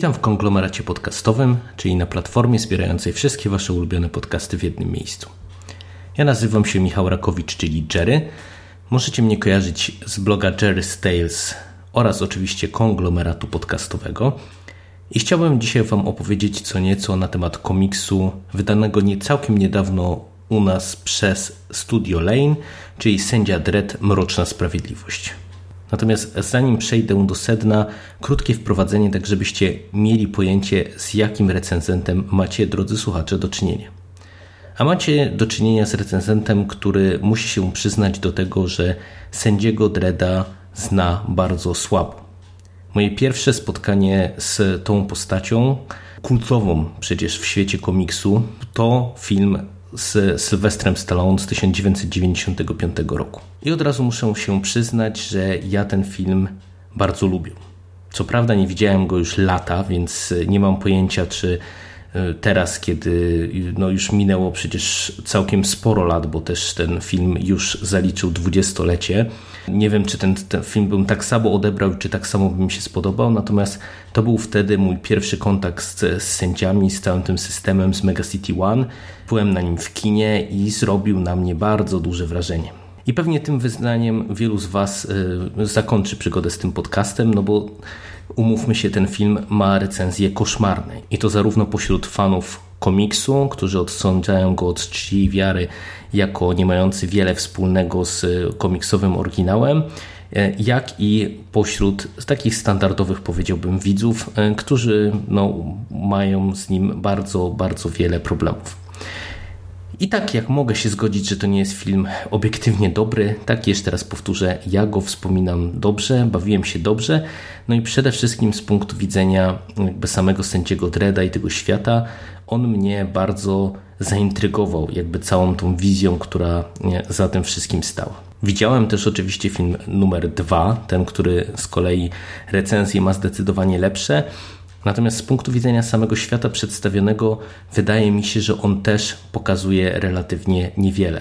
Witam w konglomeracie podcastowym, czyli na platformie wspierającej wszystkie Wasze ulubione podcasty w jednym miejscu. Ja nazywam się Michał Rakowicz, czyli Jerry. Możecie mnie kojarzyć z bloga Jerry's Tales oraz oczywiście konglomeratu podcastowego. I chciałbym dzisiaj Wam opowiedzieć co nieco na temat komiksu wydanego nie całkiem niedawno u nas przez Studio Lane, czyli Sędzia Dredd Mroczna Sprawiedliwość. Natomiast zanim przejdę do sedna, krótkie wprowadzenie, tak żebyście mieli pojęcie, z jakim recenzentem macie, drodzy słuchacze, do czynienia. A macie do czynienia z recenzentem, który musi się przyznać do tego, że sędziego Dreda zna bardzo słabo. Moje pierwsze spotkanie z tą postacią, kultową przecież w świecie komiksu, to film z Sylwestrem Stallone z 1995 roku. I od razu muszę się przyznać, że ja ten film bardzo lubię. Co prawda nie widziałem go już lata, więc nie mam pojęcia, czy teraz, kiedy no już minęło przecież całkiem sporo lat, bo też ten film już zaliczył dwudziestolecie. Nie wiem, czy ten, ten film bym tak samo odebrał, czy tak samo by mi się spodobał, natomiast to był wtedy mój pierwszy kontakt z, z sędziami, z całym tym systemem z Mega City One. Byłem na nim w kinie i zrobił na mnie bardzo duże wrażenie. I pewnie tym wyznaniem wielu z Was y, zakończy przygodę z tym podcastem, no bo umówmy się, ten film ma recenzje koszmarne. I to zarówno pośród fanów komiksu, którzy odsądzają go od czci i wiary jako nie mający wiele wspólnego z komiksowym oryginałem, e, jak i pośród takich standardowych, powiedziałbym, widzów, którzy no, mają z nim bardzo, bardzo wiele problemów. I tak jak mogę się zgodzić, że to nie jest film obiektywnie dobry, tak jeszcze raz powtórzę, ja go wspominam dobrze, bawiłem się dobrze, no i przede wszystkim z punktu widzenia jakby samego sędziego Dreda i tego świata, on mnie bardzo zaintrygował jakby całą tą wizją, która za tym wszystkim stała. Widziałem też oczywiście film numer dwa, ten, który z kolei recenzje ma zdecydowanie lepsze, Natomiast z punktu widzenia samego świata przedstawionego, wydaje mi się, że on też pokazuje relatywnie niewiele.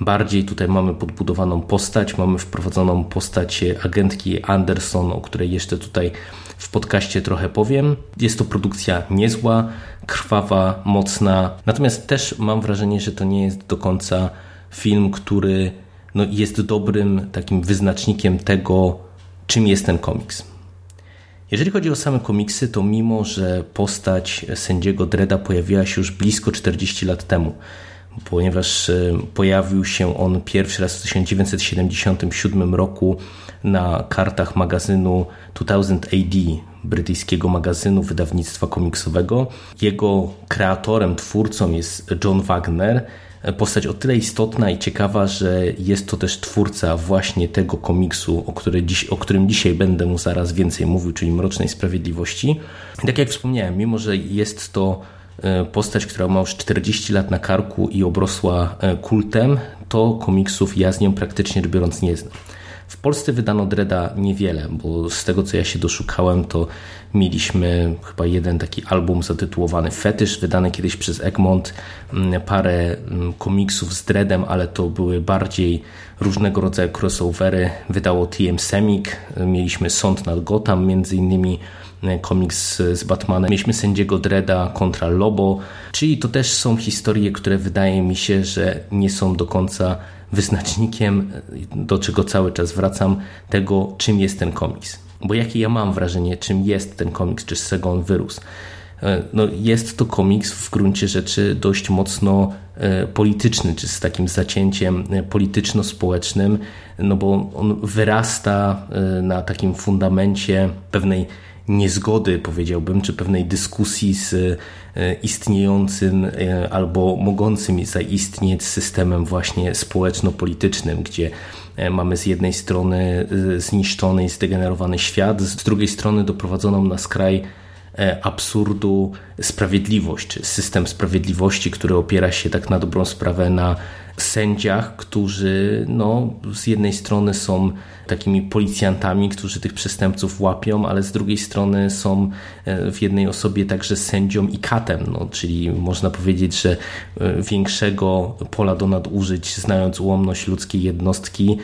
Bardziej tutaj mamy podbudowaną postać, mamy wprowadzoną postać agentki Anderson, o której jeszcze tutaj w podcaście trochę powiem. Jest to produkcja niezła, krwawa, mocna, natomiast też mam wrażenie, że to nie jest do końca film, który no, jest dobrym takim wyznacznikiem tego, czym jest ten komiks. Jeżeli chodzi o same komiksy, to mimo, że postać sędziego Dreda pojawiła się już blisko 40 lat temu, ponieważ e, pojawił się on pierwszy raz w 1977 roku na kartach magazynu 2000 AD, brytyjskiego magazynu wydawnictwa komiksowego. Jego kreatorem, twórcą jest John Wagner, postać o tyle istotna i ciekawa, że jest to też twórca właśnie tego komiksu, o, który dziś, o którym dzisiaj będę mu zaraz więcej mówił, czyli Mrocznej Sprawiedliwości. I tak jak wspomniałem, mimo że jest to e, postać, która ma już 40 lat na karku i obrosła e, kultem, to komiksów ja z nią praktycznie biorąc nie znam. W Polsce wydano Dreda niewiele, bo z tego co ja się doszukałem, to mieliśmy chyba jeden taki album zatytułowany Fetysz, wydany kiedyś przez Egmont, mm, parę mm, komiksów z Dreadem, ale to były bardziej różnego rodzaju crossovery. Wydało TM Semik, mieliśmy Sąd nad Gotham między innymi, e, komiks z Batmanem. Mieliśmy sędziego Dreda kontra Lobo, czyli to też są historie, które wydaje mi się, że nie są do końca wyznacznikiem, do czego cały czas wracam, tego czym jest ten komiks. Bo jakie ja mam wrażenie, czym jest ten komiks, czy z czego on wyrósł. E, no, jest to komiks w gruncie rzeczy dość mocno e, polityczny, czy z takim zacięciem e, polityczno-społecznym, no bo on wyrasta na takim fundamencie pewnej niezgody, powiedziałbym, czy pewnej dyskusji z istniejącym albo mogącym zaistnieć systemem właśnie społeczno-politycznym, gdzie mamy z jednej strony zniszczony i zdegenerowany świat, z drugiej strony doprowadzoną na skraj E, absurdu sprawiedliwość, czy system sprawiedliwości, który opiera się tak na dobrą sprawę na sędziach, którzy no, z jednej strony są takimi policjantami, którzy tych przestępców łapią, ale z drugiej strony są e, w jednej osobie także sędzią i katem, no, czyli można powiedzieć, że e, większego pola do nadużyć, znając ułomność ludzkiej jednostki,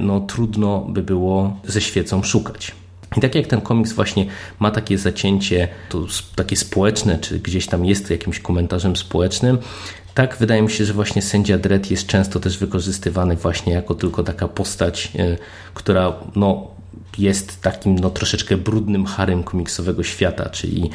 no, trudno by było ze świecą szukać. I tak jak ten komiks właśnie ma takie zacięcie, to takie społeczne, czy gdzieś tam jest jakimś komentarzem społecznym, tak wydaje mi się, że właśnie sędzia Dredd jest często też wykorzystywany właśnie jako tylko taka postać, e, która no, jest takim no, troszeczkę brudnym harem komiksowego świata, czyli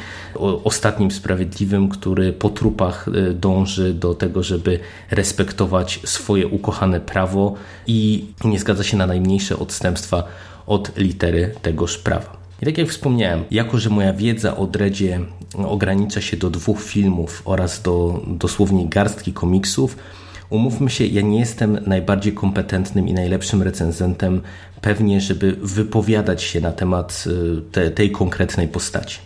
ostatnim sprawiedliwym, który po trupach e, dąży do tego, żeby respektować swoje ukochane prawo i nie zgadza się na najmniejsze odstępstwa od litery tegoż prawa. I tak jak wspomniałem, jako że moja wiedza o Dredzie ogranicza się do dwóch filmów oraz do dosłownie garstki komiksów, umówmy się, ja nie jestem najbardziej kompetentnym i najlepszym recenzentem pewnie, żeby wypowiadać się na temat y, te, tej konkretnej postaci.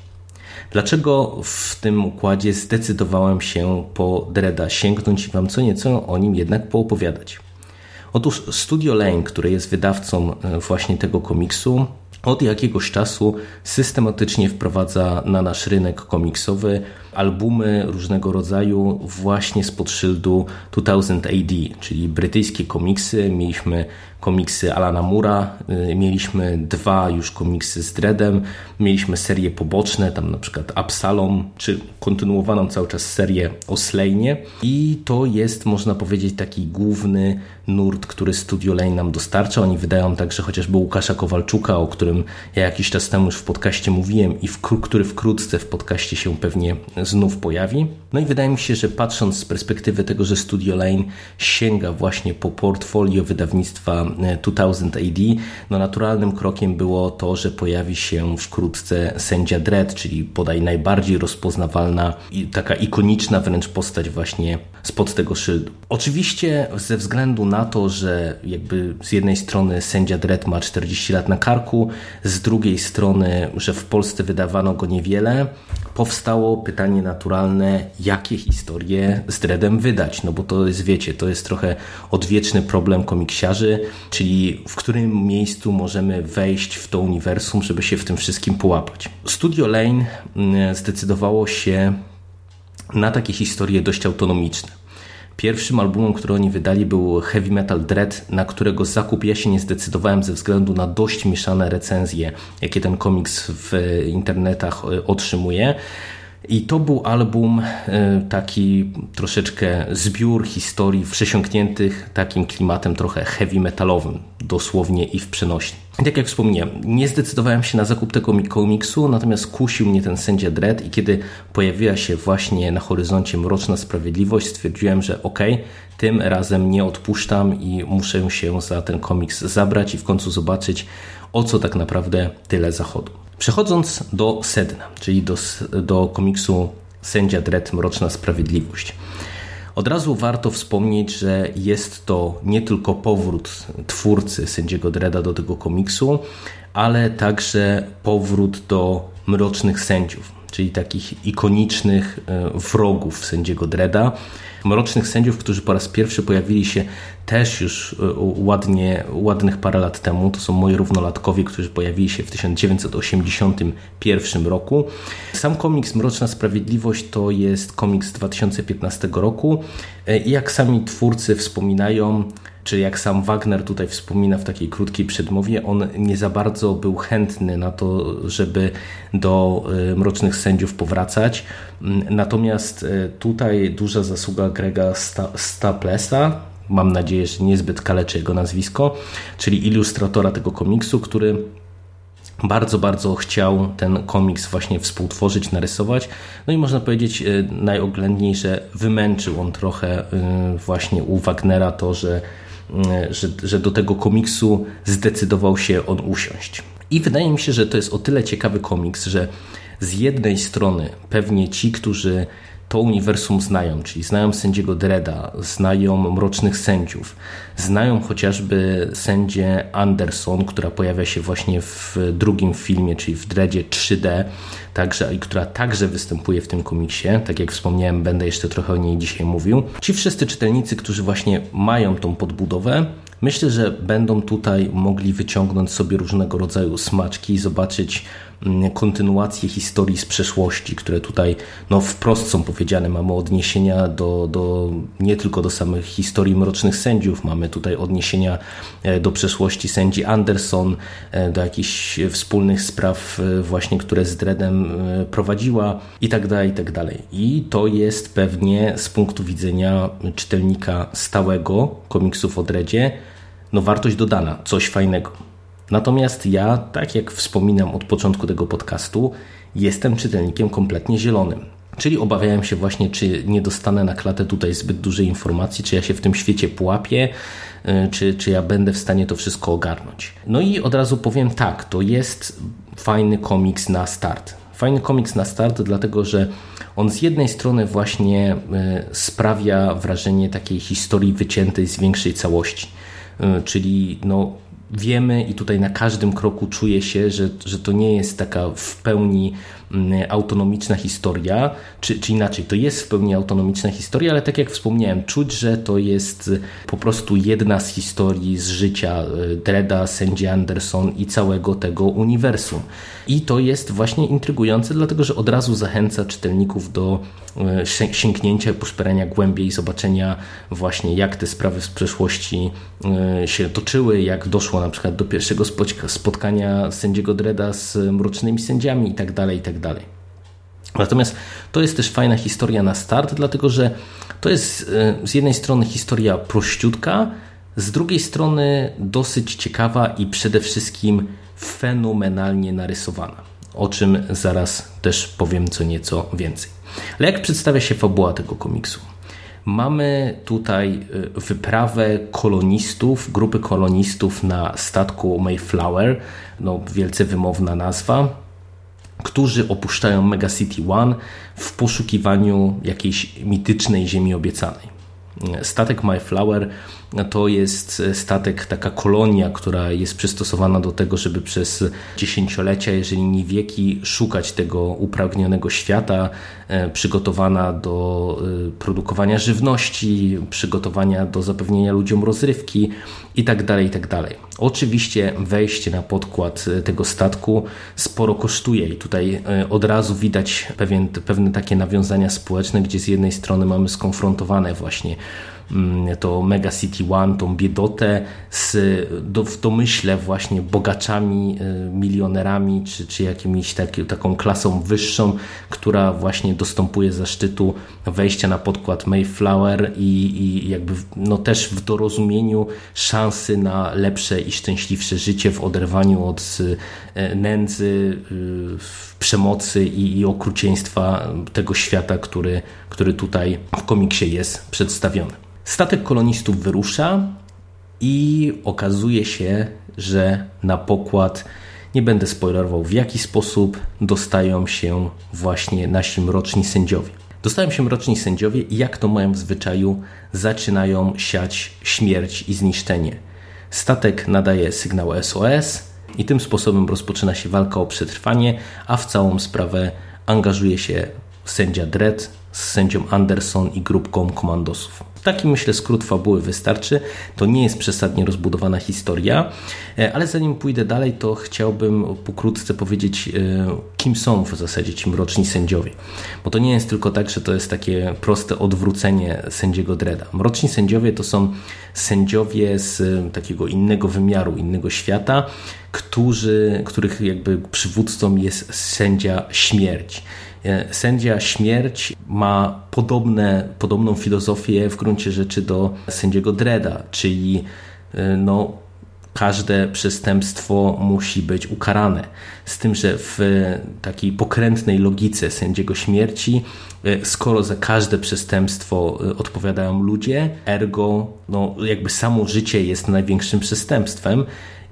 Dlaczego w tym układzie zdecydowałem się po Dreda sięgnąć i Wam co nieco o nim jednak poopowiadać? Otóż Studio Lane, które jest wydawcą e, właśnie tego komiksu, od jakiegoś czasu systematycznie wprowadza na nasz rynek komiksowy albumy różnego rodzaju właśnie spod szyldu 2000 AD, czyli brytyjskie komiksy. Mieliśmy komiksy Alana Mura, y, mieliśmy dwa już komiksy z Dreadem, mieliśmy serie poboczne, tam na przykład Absalom, czy kontynuowaną cały czas serię o Slejnie i to jest, można powiedzieć, taki główny nurt, który Studio Lane nam dostarcza. Oni wydają także chociażby Łukasza Kowalczuka, o którym ja jakiś czas temu już w podcaście mówiłem i w, który wkrótce w podcaście się pewnie znów pojawi. No i wydaje mi się, że patrząc z perspektywy tego, że Studio Lane sięga właśnie po portfolio wydawnictwa 2000 AD, no naturalnym krokiem było to, że pojawi się wkrótce sędzia Dredd, czyli podaj najbardziej rozpoznawalna i taka ikoniczna wręcz postać właśnie spod tego szyldu. Oczywiście ze względu na to, że jakby z jednej strony sędzia Dredd ma 40 lat na karku, z drugiej strony, że w Polsce wydawano go niewiele, powstało pytanie naturalne, jakie historie z Dreadem wydać, no bo to jest, wiecie, to jest trochę odwieczny problem komiksiarzy, czyli w którym miejscu możemy wejść w to uniwersum, żeby się w tym wszystkim połapać. Studio Lane mm, zdecydowało się na takie historie dość autonomiczne. Pierwszym albumem, który oni wydali był Heavy Metal Dread, na którego zakup ja się nie zdecydowałem ze względu na dość mieszane recenzje, jakie ten komiks w internetach e, otrzymuje. I to był album e, taki troszeczkę zbiór historii przesiąkniętych takim klimatem trochę heavy metalowym, dosłownie i w przenośni. Tak jak wspomniałem, nie zdecydowałem się na zakup tego komiksu, natomiast kusił mnie ten sędzia Dredd i kiedy pojawiła się właśnie na horyzoncie Mroczna Sprawiedliwość, stwierdziłem, że okej, okay, tym razem nie odpuszczam i muszę się za ten komiks zabrać i w końcu zobaczyć, o co tak naprawdę tyle zachodu. Przechodząc do sedna, czyli do, do komiksu Sędzia Dredd Mroczna Sprawiedliwość. Od razu warto wspomnieć, że jest to nie tylko powrót twórcy sędziego Dreda do tego komiksu, ale także powrót do mrocznych sędziów, czyli takich ikonicznych e, wrogów sędziego Dreda, mrocznych sędziów, którzy po raz pierwszy pojawili się też już e, ładnie, ładnych parę lat temu. To są moi równolatkowie, którzy pojawili się w 1981 roku. Sam komiks Mroczna Sprawiedliwość to jest komiks z 2015 roku e, i jak sami twórcy wspominają, czy jak sam Wagner tutaj wspomina w takiej krótkiej przedmowie, on nie za bardzo był chętny na to, żeby do e, Mrocznych Sędziów powracać. Mm, natomiast e, tutaj duża zasługa Grega Staplesa, mam nadzieję, że niezbyt kaleczy jego nazwisko, czyli ilustratora tego komiksu, który bardzo, bardzo chciał ten komiks właśnie współtworzyć, narysować. No i można powiedzieć e, najoględniej, że wymęczył on trochę właśnie u Wagnera to, że że, że do tego komiksu zdecydował się on usiąść. I wydaje mi się, że to jest o tyle ciekawy komiks, że z jednej strony pewnie ci, którzy to uniwersum znają, czyli znają sędziego Dreda, znają Mrocznych Sędziów, znają chociażby sędzię Anderson, która pojawia się właśnie w drugim filmie, czyli w Dredzie 3D, także, i która także występuje w tym komiksie. Tak jak wspomniałem, będę jeszcze trochę o niej dzisiaj mówił. Ci wszyscy czytelnicy, którzy właśnie mają tą podbudowę, myślę, że będą tutaj mogli wyciągnąć sobie różnego rodzaju smaczki i zobaczyć kontynuację historii z przeszłości, które tutaj no, wprost są powiedziane. Mamy odniesienia do, do, nie tylko do samych historii mrocznych sędziów, mamy tutaj odniesienia e, do przeszłości sędzi Anderson, e, do jakichś wspólnych spraw e, właśnie, które z Dredem prowadziła i tak dalej, i tak dalej. I to jest pewnie z punktu widzenia czytelnika stałego komiksów o Dredzie no wartość dodana, coś fajnego. Natomiast ja, tak jak wspominam od początku tego podcastu, jestem czytelnikiem kompletnie zielonym. Czyli obawiałem się właśnie, czy nie dostanę na klatę tutaj zbyt dużej informacji, czy ja się w tym świecie pułapię, y, czy, czy ja będę w stanie to wszystko ogarnąć. No i od razu powiem tak, to jest fajny komiks na start. Fajny komiks na start, dlatego że on z jednej strony właśnie y, sprawia wrażenie takiej historii wyciętej z większej całości. Y, czyli no, wiemy i tutaj na każdym kroku czuje się, że, że to nie jest taka w pełni autonomiczna historia, czy, czy inaczej, to jest w pełni autonomiczna historia, ale tak jak wspomniałem, czuć, że to jest po prostu jedna z historii z życia e, Dreda, Sandy Anderson i całego tego uniwersum. I to jest właśnie intrygujące, dlatego że od razu zachęca czytelników do e, sięgnięcia, poszperania głębiej, zobaczenia właśnie jak te sprawy z przeszłości e, się toczyły, jak doszło na przykład do pierwszego spotkania sędziego Dreda z mrocznymi sędziami itd., tak itd. Tak Natomiast to jest też fajna historia na start, dlatego że to jest e, z jednej strony historia prościutka, z drugiej strony dosyć ciekawa i przede wszystkim fenomenalnie narysowana, o czym zaraz też powiem co nieco więcej. Ale jak przedstawia się fabuła tego komiksu? Mamy tutaj y, wyprawę kolonistów, grupy kolonistów na statku Mayflower, no wielce wymowna nazwa, którzy opuszczają Mega City One w poszukiwaniu jakiejś mitycznej ziemi obiecanej. Statek Mayflower to jest statek, taka kolonia, która jest przystosowana do tego, żeby przez dziesięciolecia, jeżeli nie wieki, szukać tego upragnionego świata, e, przygotowana do e, produkowania żywności, przygotowania do zapewnienia ludziom rozrywki itd. Tak itd. Tak Oczywiście wejście na podkład tego statku sporo kosztuje i tutaj e, od razu widać pewien, pewne takie nawiązania społeczne, gdzie z jednej strony mamy skonfrontowane właśnie to Mega City One, tą biedotę z, do, w domyśle właśnie bogaczami, y, milionerami, czy, czy jakimiś taki, taką klasą wyższą, która właśnie dostępuje zaszczytu wejścia na podkład Mayflower i, i jakby no też w dorozumieniu szansy na lepsze i szczęśliwsze życie w oderwaniu od y, nędzy, y, przemocy i, i okrucieństwa tego świata, który, który tutaj w komiksie jest przedstawiony. Statek kolonistów wyrusza i okazuje się, że na pokład, nie będę spoilerował w jaki sposób, dostają się właśnie nasi mroczni sędziowie. Dostają się mroczni sędziowie i jak to mają w zwyczaju, zaczynają siać śmierć i zniszczenie. Statek nadaje sygnał SOS i tym sposobem rozpoczyna się walka o przetrwanie, a w całą sprawę angażuje się sędzia Dredd, z sędzią Anderson i grupką komandosów. Taki myślę skrót fabuły wystarczy. To nie jest przesadnie rozbudowana historia, e, ale zanim pójdę dalej, to chciałbym pokrótce powiedzieć, e, kim są w zasadzie ci mroczni sędziowie. Bo to nie jest tylko tak, że to jest takie proste odwrócenie sędziego Dreda. Mroczni sędziowie to są sędziowie z takiego innego wymiaru, innego świata, którzy, których jakby przywódcą jest sędzia śmierć. E, sędzia śmierć ma podobne, podobną filozofię w gruncie rzeczy do sędziego Dreda, czyli e, no, każde przestępstwo musi być ukarane. Z tym, że w takiej pokrętnej logice sędziego śmierci, e, skoro za każde przestępstwo odpowiadają ludzie, ergo no, jakby samo życie jest największym przestępstwem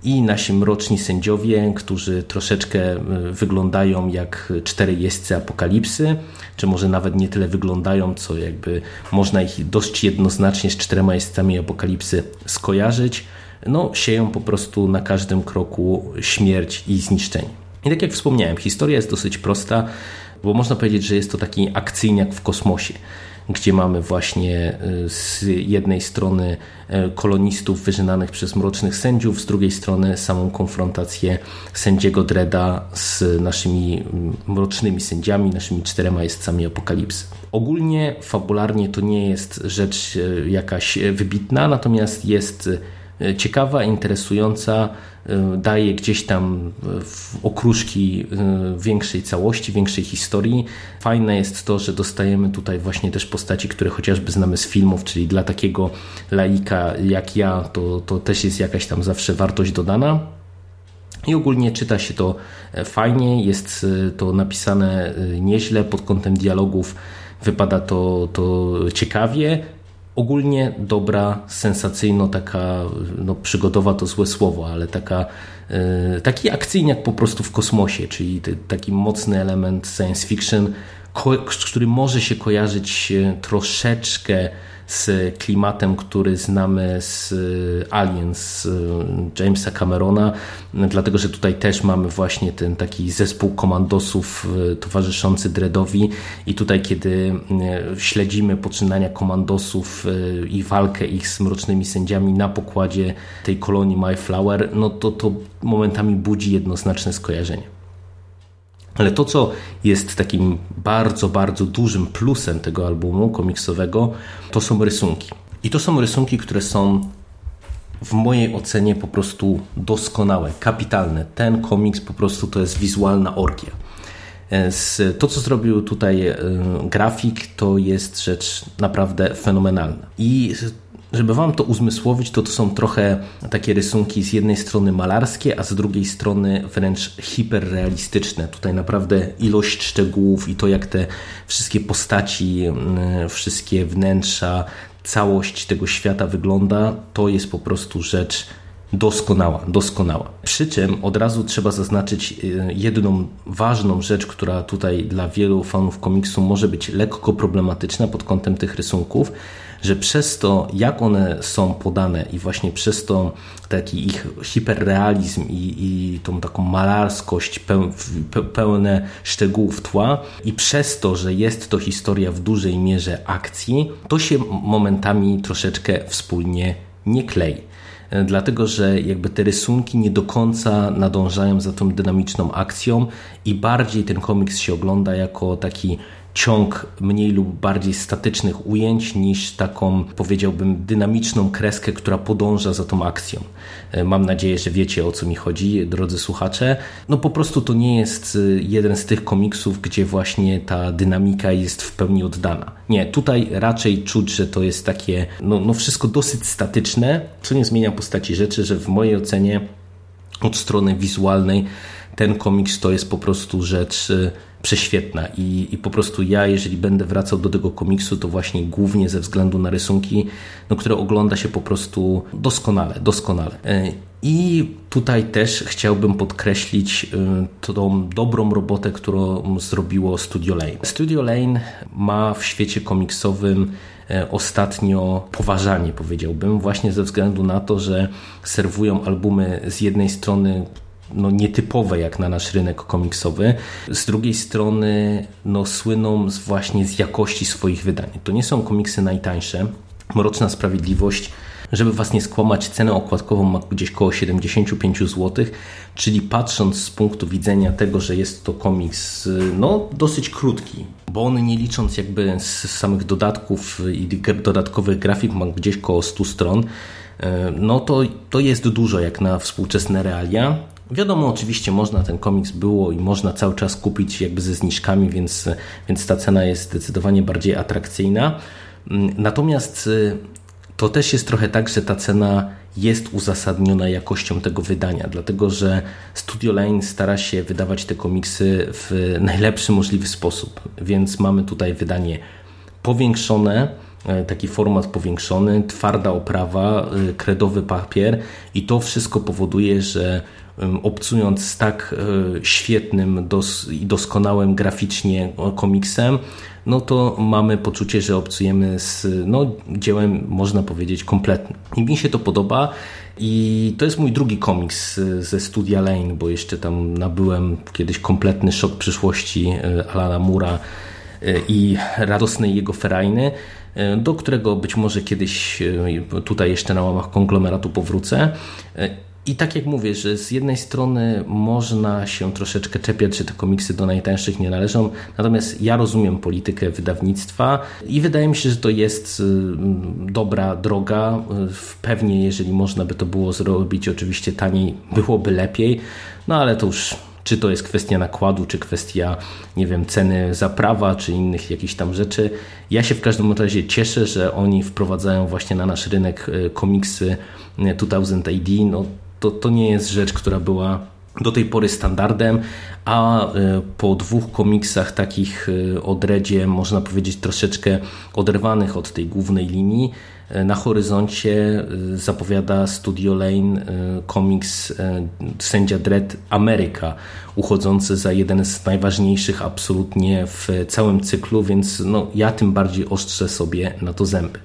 i nasi mroczni sędziowie, którzy troszeczkę e, wyglądają jak cztery jeźdźcy apokalipsy, czy może nawet nie tyle wyglądają, co jakby można ich dość jednoznacznie z czterema jeźdźcami apokalipsy skojarzyć, no sieją po prostu na każdym kroku śmierć i zniszczenie. I tak jak wspomniałem, historia jest dosyć prosta, bo można powiedzieć, że jest to taki akcyjniak w kosmosie gdzie mamy właśnie y, z jednej strony y, kolonistów wyżynanych przez mrocznych sędziów, z drugiej strony samą konfrontację sędziego Dreda z naszymi mm, mrocznymi sędziami, naszymi czterema jeźdźcami apokalipsy. Ogólnie, fabularnie to nie jest rzecz y, jakaś wybitna, natomiast jest ciekawa, interesująca, daje gdzieś tam w okruszki y, większej całości, większej historii. Fajne jest to, że dostajemy tutaj właśnie też postaci, które chociażby znamy z filmów, czyli dla takiego laika jak ja, to, to też jest jakaś tam zawsze wartość dodana. I ogólnie czyta się to e, fajnie, jest e, to napisane e, nieźle pod kątem dialogów, wypada to, to ciekawie ogólnie dobra, sensacyjno, taka no, przygodowa to złe słowo, ale taka, e, taki akcyjniak po prostu w kosmosie, czyli taki mocny element science fiction, który może się kojarzyć troszeczkę z klimatem, który znamy z e, Aliens e, Jamesa Camerona, dlatego że tutaj też mamy właśnie ten taki zespół komandosów e, towarzyszący Dreadowi i tutaj kiedy śledzimy poczynania komandosów i walkę ich z mrocznymi sędziami na pokładzie tej kolonii Mayflower, no to to momentami budzi jednoznaczne skojarzenie. Ale to, co jest takim bardzo, bardzo dużym plusem tego albumu komiksowego, to są rysunki. I to są rysunki, które są w mojej ocenie po prostu doskonałe, kapitalne. Ten komiks po prostu to jest wizualna orgia. To, co zrobił tutaj e, grafik, to jest rzecz naprawdę fenomenalna. I żeby wam to uzmysłowić, to to są trochę takie rysunki z jednej strony malarskie, a z drugiej strony wręcz hiperrealistyczne. Tutaj naprawdę ilość szczegółów i to jak te wszystkie postaci, mm, wszystkie wnętrza, całość tego świata wygląda, to jest po prostu rzecz doskonała, doskonała. Przy czym od razu trzeba zaznaczyć y, jedną ważną rzecz, która tutaj dla wielu fanów komiksu może być lekko problematyczna pod kątem tych rysunków, że przez to, jak one są podane i właśnie przez to taki ich hiperrealizm i, i tą taką malarskość pełne szczegółów tła i przez to, że jest to historia w dużej mierze akcji, to się momentami troszeczkę wspólnie nie klei dlatego że jakby te rysunki nie do końca nadążają za tą dynamiczną akcją i bardziej ten komiks się ogląda jako taki ciąg mniej lub bardziej statycznych ujęć niż taką, powiedziałbym, dynamiczną kreskę, która podąża za tą akcją. E, mam nadzieję, że wiecie o co mi chodzi, drodzy słuchacze. No po prostu to nie jest e, jeden z tych komiksów, gdzie właśnie ta dynamika jest w pełni oddana. Nie, tutaj raczej czuć, że to jest takie, no, no wszystko dosyć statyczne, co nie zmienia postaci rzeczy, że w mojej ocenie od strony wizualnej ten komiks to jest po prostu rzecz e, prześwietna I, i po prostu ja, jeżeli będę wracał do tego komiksu, to właśnie głównie ze względu na rysunki, no, które ogląda się po prostu doskonale, doskonale. E, I tutaj też chciałbym podkreślić e, tą dobrą robotę, którą zrobiło Studio Lane. Studio Lane ma w świecie komiksowym e, ostatnio poważanie, powiedziałbym, właśnie ze względu na to, że serwują albumy z jednej strony no, nietypowe jak na nasz rynek komiksowy. Z drugiej strony no, słyną z właśnie z jakości swoich wydań. To nie są komiksy najtańsze. Mroczna Sprawiedliwość żeby Was nie skłamać, cenę okładkową ma gdzieś koło 75 zł, czyli patrząc z punktu widzenia tego, że jest to komiks no, dosyć krótki, bo on nie licząc jakby z samych dodatków i dodatkowych grafik ma gdzieś koło 100 stron, e, no to, to jest dużo jak na współczesne realia. Wiadomo, oczywiście można ten komiks było i można cały czas kupić jakby ze zniżkami, więc, więc ta cena jest zdecydowanie bardziej atrakcyjna. Mm, natomiast to też jest trochę tak, że ta cena jest uzasadniona jakością tego wydania, dlatego że Studio Lane stara się wydawać te komiksy w najlepszy możliwy sposób, więc mamy tutaj wydanie powiększone, e, taki format powiększony, twarda oprawa, e, kredowy papier i to wszystko powoduje, że obcując z tak e, świetnym i doskonałym graficznie komiksem, no to mamy poczucie, że obcujemy z no, dziełem, można powiedzieć, kompletnym. I mi się to podoba. I to jest mój drugi komiks ze studia Lane, bo jeszcze tam nabyłem kiedyś kompletny szok przyszłości e, Alana Mura e, i radosnej jego ferajny, do którego być może kiedyś tutaj jeszcze na łamach konglomeratu powrócę. I tak jak mówię, że z jednej strony można się troszeczkę czepiać, że te komiksy do najtańszych nie należą, natomiast ja rozumiem politykę wydawnictwa i wydaje mi się, że to jest y, dobra droga. Pewnie, jeżeli można by to było zrobić, oczywiście taniej byłoby lepiej, no ale to już czy to jest kwestia nakładu, czy kwestia, nie wiem, ceny zaprawa, czy innych jakichś tam rzeczy. Ja się w każdym razie cieszę, że oni wprowadzają właśnie na nasz rynek y, komiksy 2000 AD. No, to, to nie jest rzecz, która była do tej pory standardem, a e, po dwóch komiksach takich e, o Dredzie, można powiedzieć troszeczkę oderwanych od tej głównej linii, e, na horyzoncie zapowiada Studio Lane komiks Sędzia Dread Ameryka, uchodzący za jeden z najważniejszych absolutnie w całym cyklu, więc no, ja tym bardziej ostrzę sobie na to zęby.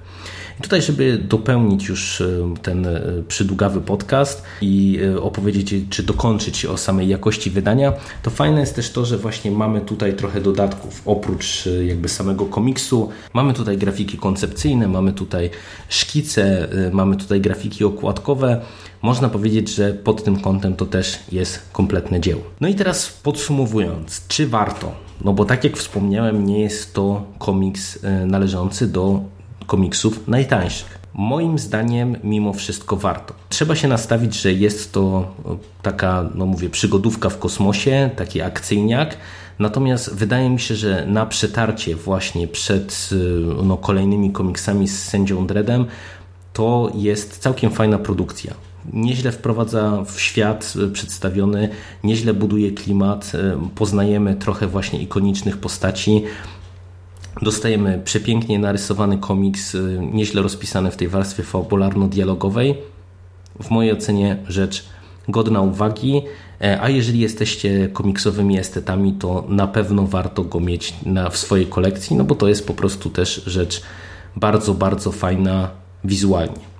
I tutaj, żeby dopełnić już e, ten e, przydługawy podcast i e, opowiedzieć, czy dokończyć o samej jakości wydania, to fajne jest też to, że właśnie mamy tutaj trochę dodatków. Oprócz jakby samego komiksu, mamy tutaj grafiki koncepcyjne, mamy tutaj szkice, mamy tutaj grafiki okładkowe. Można powiedzieć, że pod tym kątem to też jest kompletne dzieło. No i teraz podsumowując, czy warto? No bo tak jak wspomniałem, nie jest to komiks należący do komiksów najtańszych. Moim zdaniem, mimo wszystko warto. Trzeba się nastawić, że jest to taka, no mówię, przygodówka w kosmosie, taki akcyjniak. Natomiast wydaje mi się, że na przetarcie właśnie przed no, kolejnymi komiksami z sędzią Dreadem to jest całkiem fajna produkcja. Nieźle wprowadza w świat przedstawiony, nieźle buduje klimat, poznajemy trochę właśnie ikonicznych postaci. Dostajemy przepięknie narysowany komiks, y, nieźle rozpisany w tej warstwie fabularno-dialogowej. W mojej ocenie rzecz godna uwagi, e, a jeżeli jesteście komiksowymi estetami, to na pewno warto go mieć na, w swojej kolekcji, no bo to jest po prostu też rzecz bardzo, bardzo fajna wizualnie.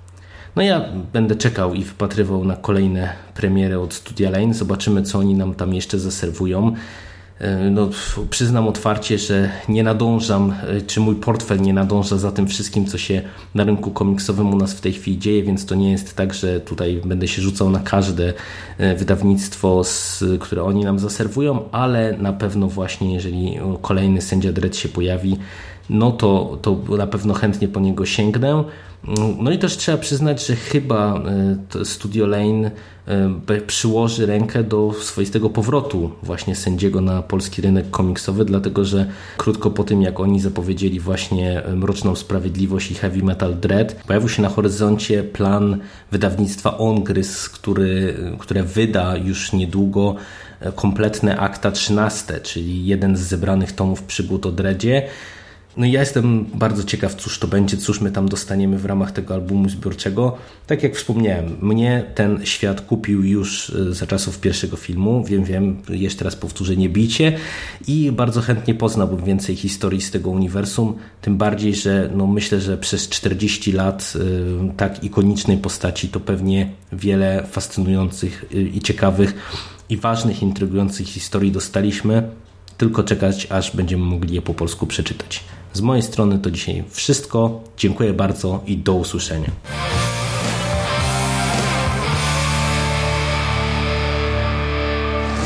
No ja będę czekał i wypatrywał na kolejne premiery od Studia Lane. Zobaczymy, co oni nam tam jeszcze zaserwują. E, no, przyznam otwarcie, że nie nadążam, e, czy mój portfel nie nadąża za tym wszystkim, co się na rynku komiksowym u nas w tej chwili dzieje, więc to nie jest tak, że tutaj będę się rzucał na każde e, wydawnictwo, które oni nam zaserwują, ale na pewno właśnie, jeżeli kolejny sędzia Dredd się pojawi, no to, to na pewno chętnie po niego sięgnę. No i też trzeba przyznać, że chyba Studio Lane E, przyłoży rękę do swoistego powrotu właśnie sędziego na polski rynek komiksowy, dlatego że krótko po tym, jak oni zapowiedzieli właśnie Mroczną Sprawiedliwość i Heavy Metal Dread, pojawił się na horyzoncie plan wydawnictwa Ongryz, który, które wyda już niedługo e, kompletne akta 13, czyli jeden z zebranych tomów przygód o Dreadzie, no i ja jestem bardzo ciekaw, cóż to będzie, cóż my tam dostaniemy w ramach tego albumu zbiorczego. Tak jak wspomniałem, mnie ten świat kupił już e, za czasów pierwszego filmu. Wiem, wiem, jeszcze raz powtórzę, nie bicie. I bardzo chętnie poznałbym więcej historii z tego uniwersum. Tym bardziej, że no myślę, że przez 40 lat e, tak ikonicznej postaci to pewnie wiele fascynujących e, i ciekawych i ważnych, intrygujących historii dostaliśmy. Tylko czekać, aż będziemy mogli je po polsku przeczytać. Z mojej strony to dzisiaj wszystko. Dziękuję bardzo i do usłyszenia.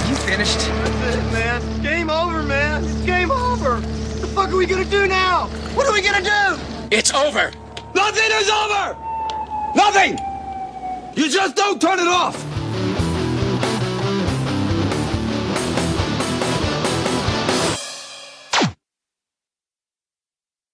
You finished? That's it, man. Game over, man. It's game over. What the fuck are we gonna do now? What are we gonna do? It's over! Nothing is over! Nothing! You just don't turn it off!